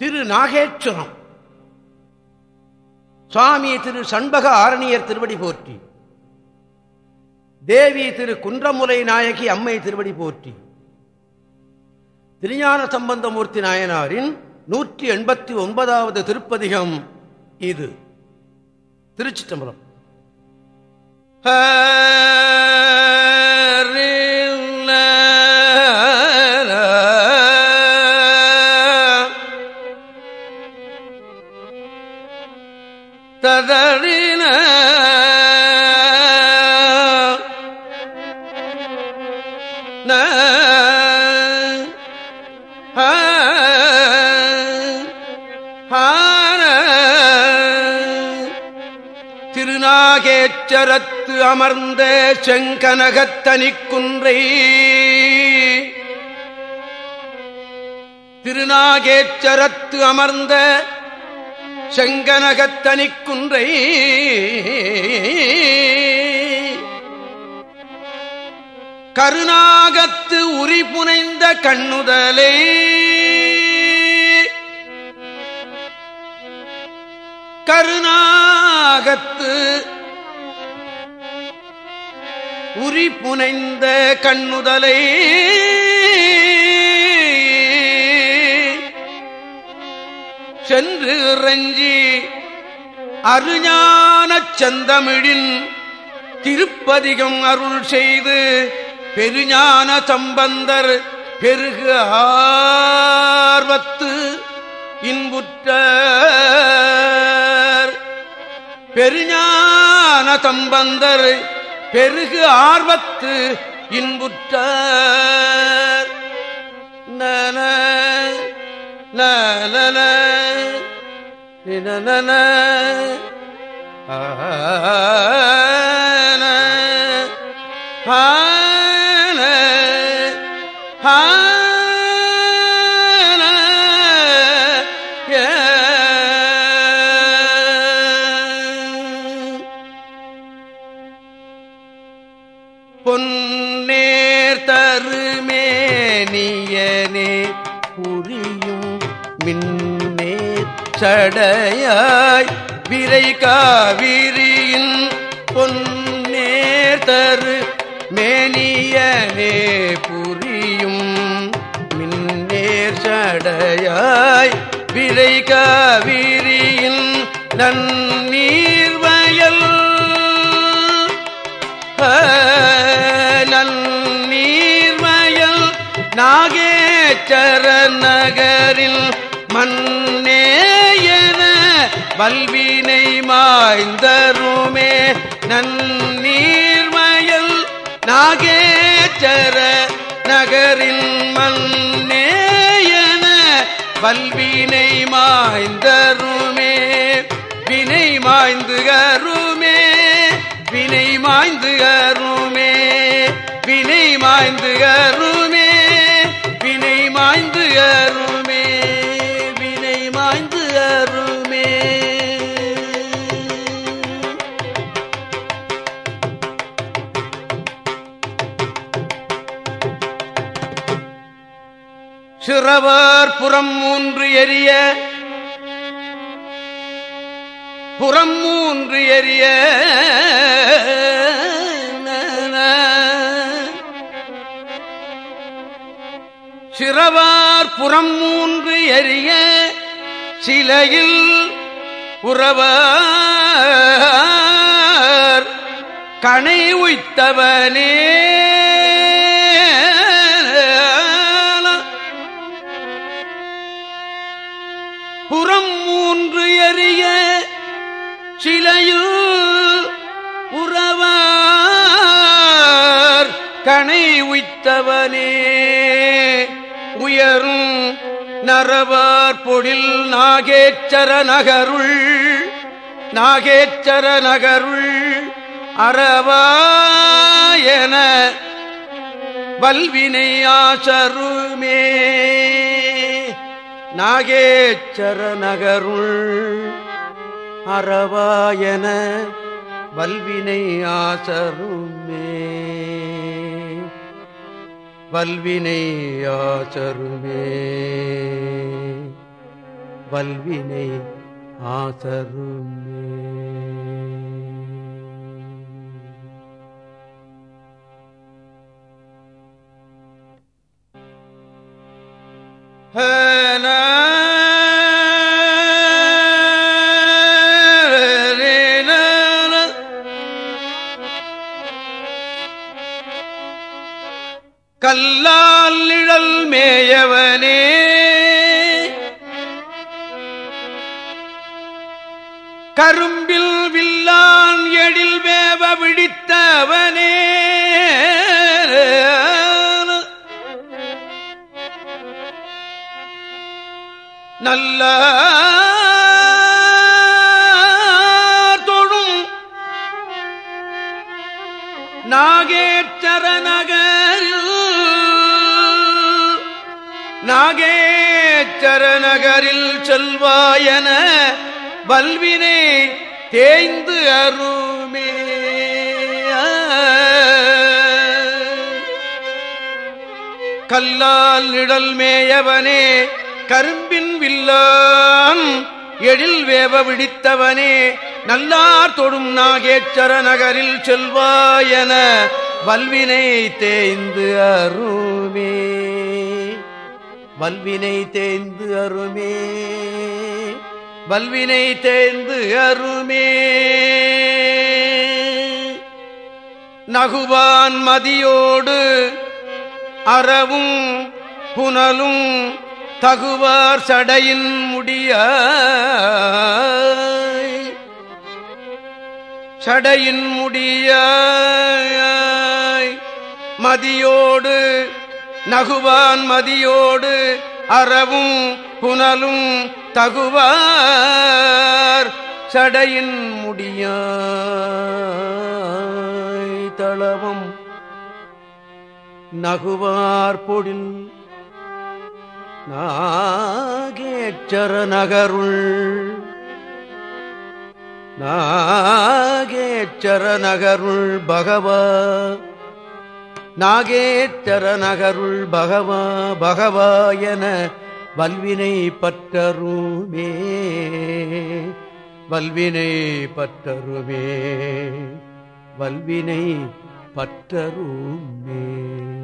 திரு நாகேஸ்வரம் சுவாமி திரு சண்பக ஆரணியர் திருவடி போற்றி. தேவி திரு குன்றமுலை நாயகி அம்மை திருவடி போற்றி. திருஞான சம்பந்தமூர்த்தி நாயனாரின் நூற்றி எண்பத்தி ஒன்பதாவது திருப்பதிகம் இது. திருச்சி தம்பரம் ததறின. திருநாகேச்சரத்து அமர்ந்த செங்கனகத்தனிக்குன்றை. திருநாகேச்சரத்து அமர்ந்த செங்கனகத்தனிக்குன்றை. கருணாகத்து உரி புனைந்த கண்ணுதலை. கருணாகத்து உரி புனைந்த கண்ணுதலை. சென்று இறஞ்சி அருஞானச் செந்தமிழின் திருப்பதிகம் அருள் செய்து பெருஞான சம்பந்தர் பெருகு ஆர்வத்து இன்புற்ற பெருஞான சம்பந்தர் பெருகு ஆர்வத்து இன்புற்ற நல நல நன பொன்னேர் தருமேனியனே புரிய சடையாய் விரை காவிரியின் பொன்னேர்தரு மேனியனே புரியும். மின்னேர் சடையாய் விரை காவிரியின் நன்னீர்வயல். நன்னீர்மயல் நாகேச்சர நகரில் மன்னேயன வல்வினை மாய்ந்தருமே நன்னீர்மயல் நாகேச்சர நகரின் மன்னேயன வல்வினை மாய்ந்தருமே வினை மாய்ந்து கருமே வினை மாய்ந்து கருமே வினை மாய்ந்து கருமே புறவர் புறம் மூன்று எரிய. புறம் மூன்று எரிய. சிறவார் புறம் மூன்று எரிய. சிலையில் உறவர் கணை உய்த்தவனே. மூன்று சிலையு உறவார். கணை உய்த்தவனே உயரும் நரவார் பொழில் நாகேச்சர நகருள் நாகேச்சர நகருள் அறவாயன வல்வினை ஆசருமே. நாகேச்சர நகருள் அறவாயன வல்வினை ஆசருமே. வல்வினை ஆசருமே. வல்வினை ஆசருமே. கல்லால் விழித்தவனே நல்ல தொழும். நாகேச்சர நகரில் நாகேச்சர நகரில் செல்வாயன வல்வினை தேய்ந்து அருமே. கல்லால் நிழல் மேயவனே கரும்பின் வில்லான் எழில் வேவ விடித்தவனே நல்லார் தொடும் நாகேச்சர நகரில் செல்வாயன வல்வினை தேய்ந்து அருமே. வல்வினை தேய்ந்து அருமே. வல்வினை தேய்ந்து அருமே. நகுவான் மதியோடு அறவும் புனலும் தகுவார் சடையின் முடிய. சடையின் முடிய. மதியோடு நகுவான் மதியோடு அறவும் புனலும் தகுவார் சடையின் முடிய தளவும் நகுவார் பொழில். நாகேச்சர நகருள் நாகேச்சர நகருள் பகவா. நாகேச்சர நகருள் பகவா பகவா என வல்வினை பற்றருமே. வல்வினை பற்றருமே. வல்வினை பற்றருமே.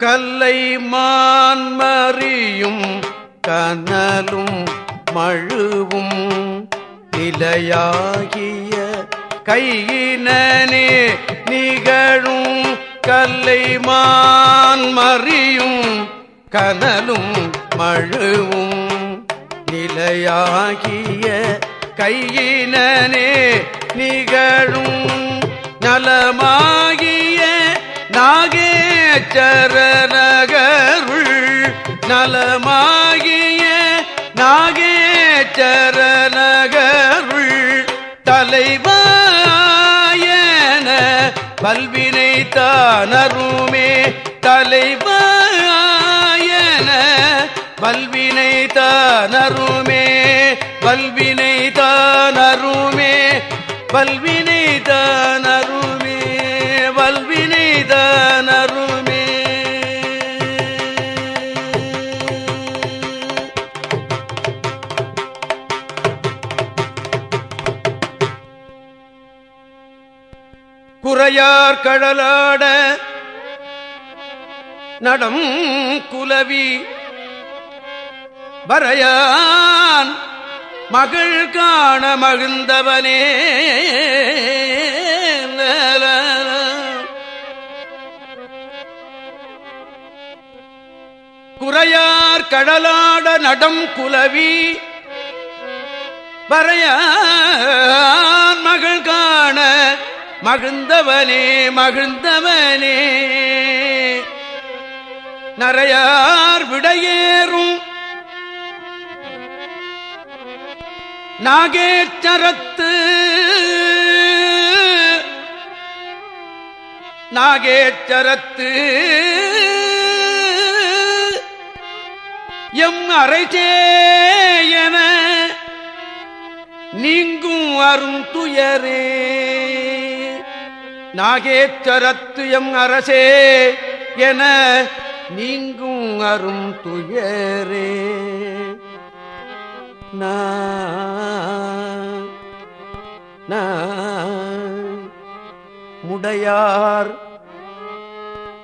கல்லை மான்மறியும் கனலும் மழுவும் நிலையாகிய கையினே நிகழும் கல்லை மான்மறியும் கனலும் மழுவும் நிலையாகிய கையினே நிகழும் நலமாகிய நாகே நகருள் நலமாகிய நாகேச்சரநகருள் தலைவாயன பல்வினை தானருமே தலைவாயன பல்வினை தானருமே பல்வினை தானருமே பல்வினை தான குறையார் கடலாட நடம் குலவி வரையான் மகள் காண மகிழ்ந்தவனே. குறையார் கடலாட நடம் குலவி வரையான் மகிழ்ந்தவனே மகிழ்ந்தவனே. நரையார் விடையேறும். நாகேச்சரத்து. நாகேச்சரத்து. எம் அரைச்சேயன நீங்கும் அரும் துயரே. நாகேச்சரத்து எம் அரசே என நீங்கும் அரும் துயரே. முடையார்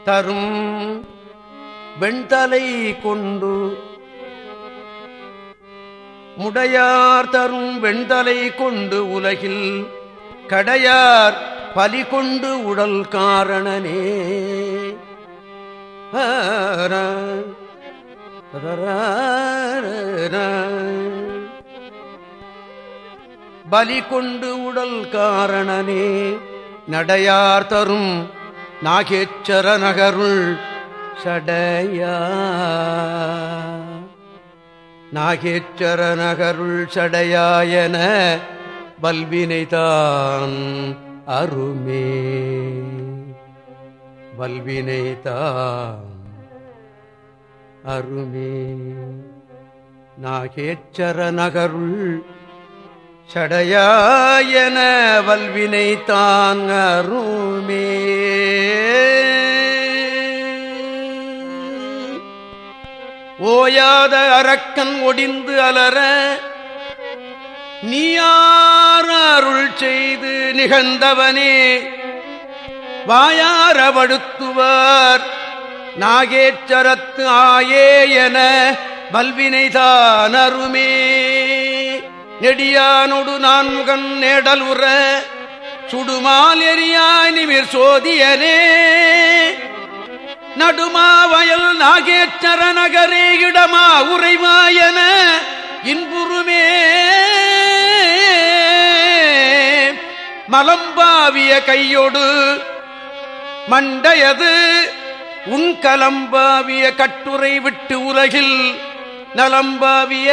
தரும் வெண்தலை கொண்டு முடையார் தரும் வெண்தலை கொண்டு உலகில் கடையார் பலி கொண்டு உடல் காரணனே. பலி கொண்டு உடல் காரணனே. நடையார் தரும் நாகேச்சர நகருள் சடையா. நாகேச்சர நகருள் சடையாயன பல்வினைதான் அருமே. வல்வினை தாம் அருமே. நாகேச்சர நகருள் சடையாயன வல்வினை தான் அருமே. ஓயாத அரக்கன் ஒடிந்து அலற நீயா அருள் செய்து நிகழ்ந்தவனே. வாயாரவடுத்துவார் நாகேச்சரத்து ஆயே என வல்வினைதான் அருமே நெடியானொடு நான்முகன் நேடல் உற. சுடுமால் எரியாய் நிமிர் சோதியனே. நடுமாவயல் நாகேச்சர நகரே இடமா உரைமாயன இன்புருமே மலம்பாவிய கையொடு. மண்டையது உங்கலம்பாவிய கட்டுரை விட்டு உலகில். நலம்பாவிய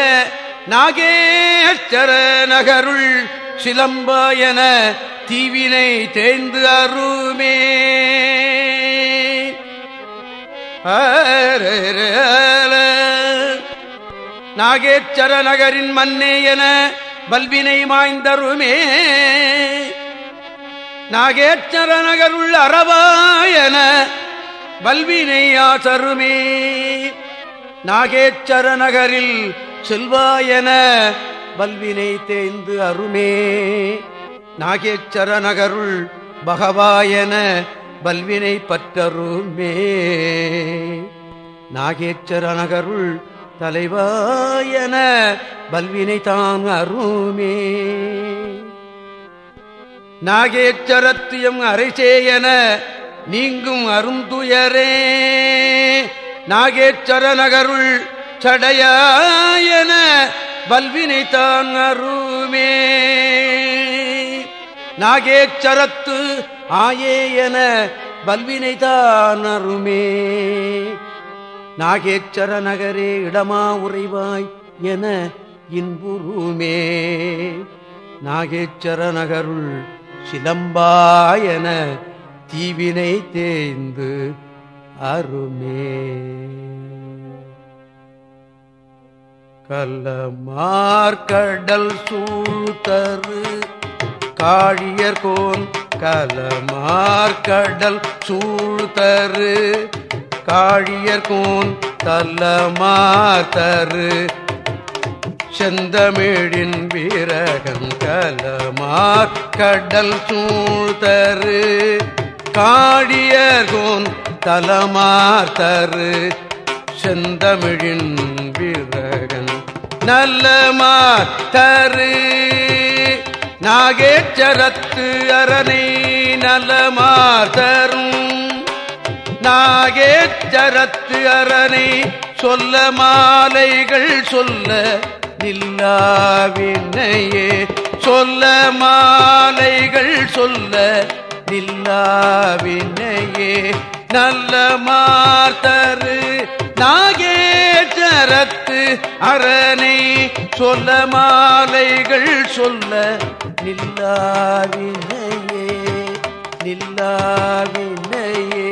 நாகேச்சர நகருள் சிலம்பாயன தீவினை தேய்ந்து அருமே. நாகேச்சர நகரின் மன்னே என பல்வினை மாய்ந்தருமே. நாகேச்சர நகருள் அறவாயன வல்வினை ஆசருமே. நாகேச்சர நகரில் செல்வாயன வல்வினை தேய்ந்து அருமே. நாகேச்சர நகருள் பகவாயன வல்வினை பற்றருமே. நாகேச்சர நகருள் தலைவாயன வல்வினை தான் அருமே. நாகேச்சரத்தியம் அரைசேயன நீங்கும் அருந்துயரே. நாகேச்சர நகருள் சடையாயன வல்வினை தான் அருமே. நாகேச்சரத்து ஆயேயன வல்வினை தான் அருமே. நாகேச்சர நகரே இடமா உறைவாய் என இன்புருமே நாகேச்சர நகருள் சிலம்பாயன தீவினை தேய்ந்து அருமே. கலமார்கடல் சூழ்தரு காழியர்கோன் கலமார்கடல் சூழ்தரு காழியர்கோன் தல்லமாத்தரு செந்தமிழின் வீரகம் கலமார் கடல் சூழ்தரு காடியர்கோன் தலமாத்தரு செந்தமிழின் வீரகன் நல்லமார் தரு. நாகேச்சரத்து அரணை நலமார் தரும். நாகேச்சரத்து அரணை சொல்ல மாலைகள் சொல்ல நில்லாவினையே சொல்ல மாலைகள் சொல்ல நில்லாவினையே நல்ல மார்த்தரு நாகேச்சரத்து அரணை சொல்ல மாலைகள் சொல்ல நில்லாவினையே நில்லாவினையே